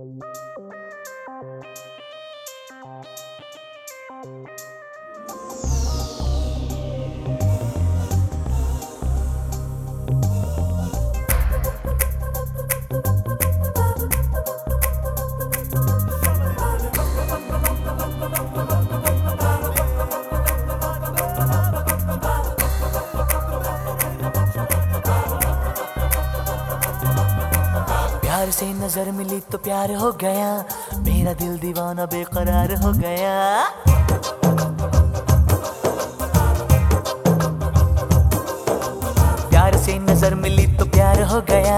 Música प्यार से नज़र मिली तो प्यार हो गया। मेरा दिल दीवाना बेकरार हो गया। प्यार से नज़र मिली तो प्यार हो गया।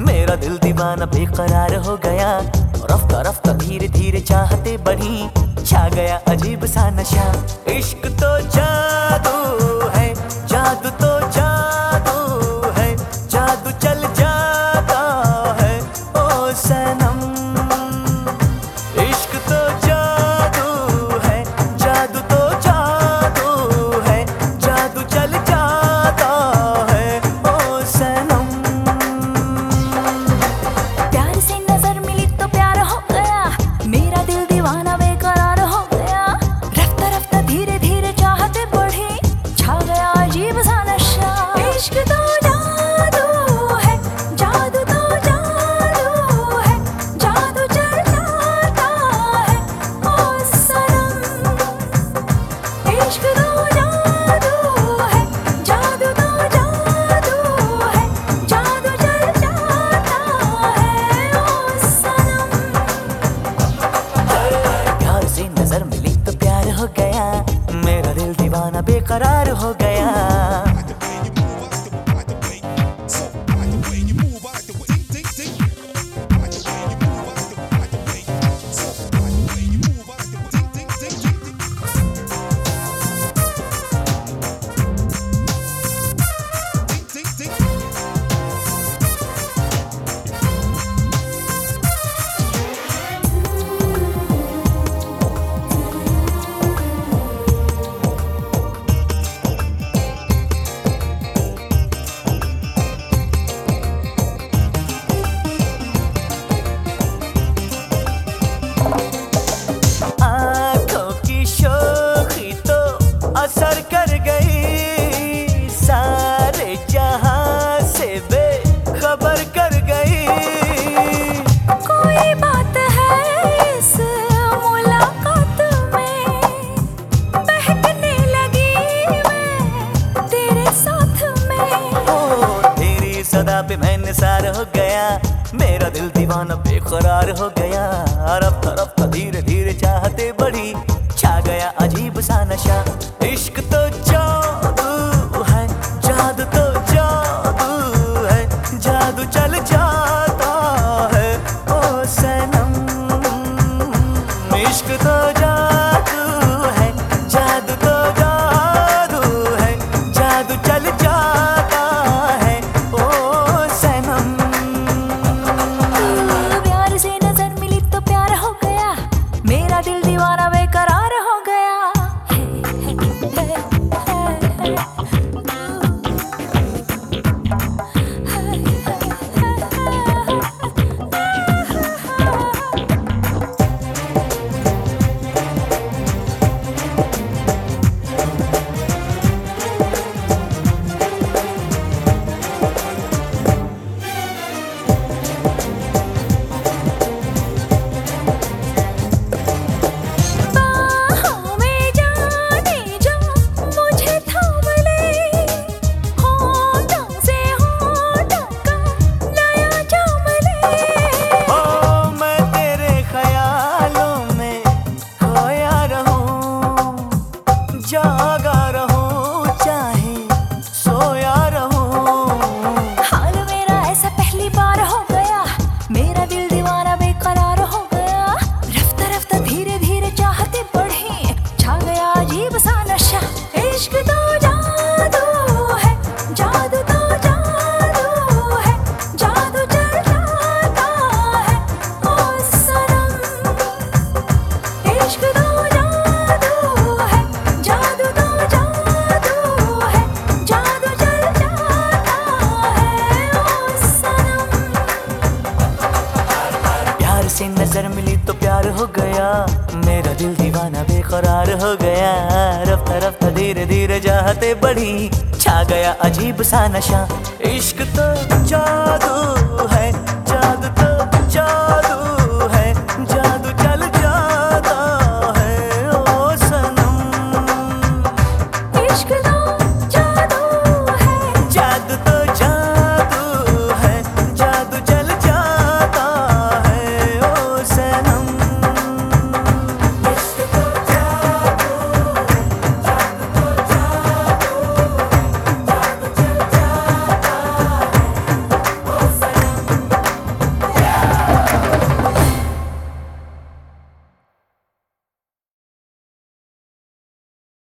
मेरा दिल दीवाना बेकरार हो गया। रफ्ता रफ्ता धीरे धीरे चाहते बढ़ी। छा गया अजीब सा नशा। इश्क तो जादू है, जादू तो गया। मेरा दिल दीवाना बेकरार हो गया। तेरी पे मैं निसार हो गया। मेरा दिल दीवाना बेकरार हो गया। रफ्ता रफ्ता धीरे धीरे चाहते बढ़ी। छा गया अजीब सा नशा। इश्क तो जादू है, जादू तो जादू है। जादू चल जाता है, ओ सनम। इश्क तो जादू नज़र मिली तो प्यार हो गया। मेरा दिल दीवाना बेकरार हो गया। रफ्ता रफ्ता धीरे धीरे जाते बढ़ी। छा गया अजीब सा नशा। इश्क तो जादू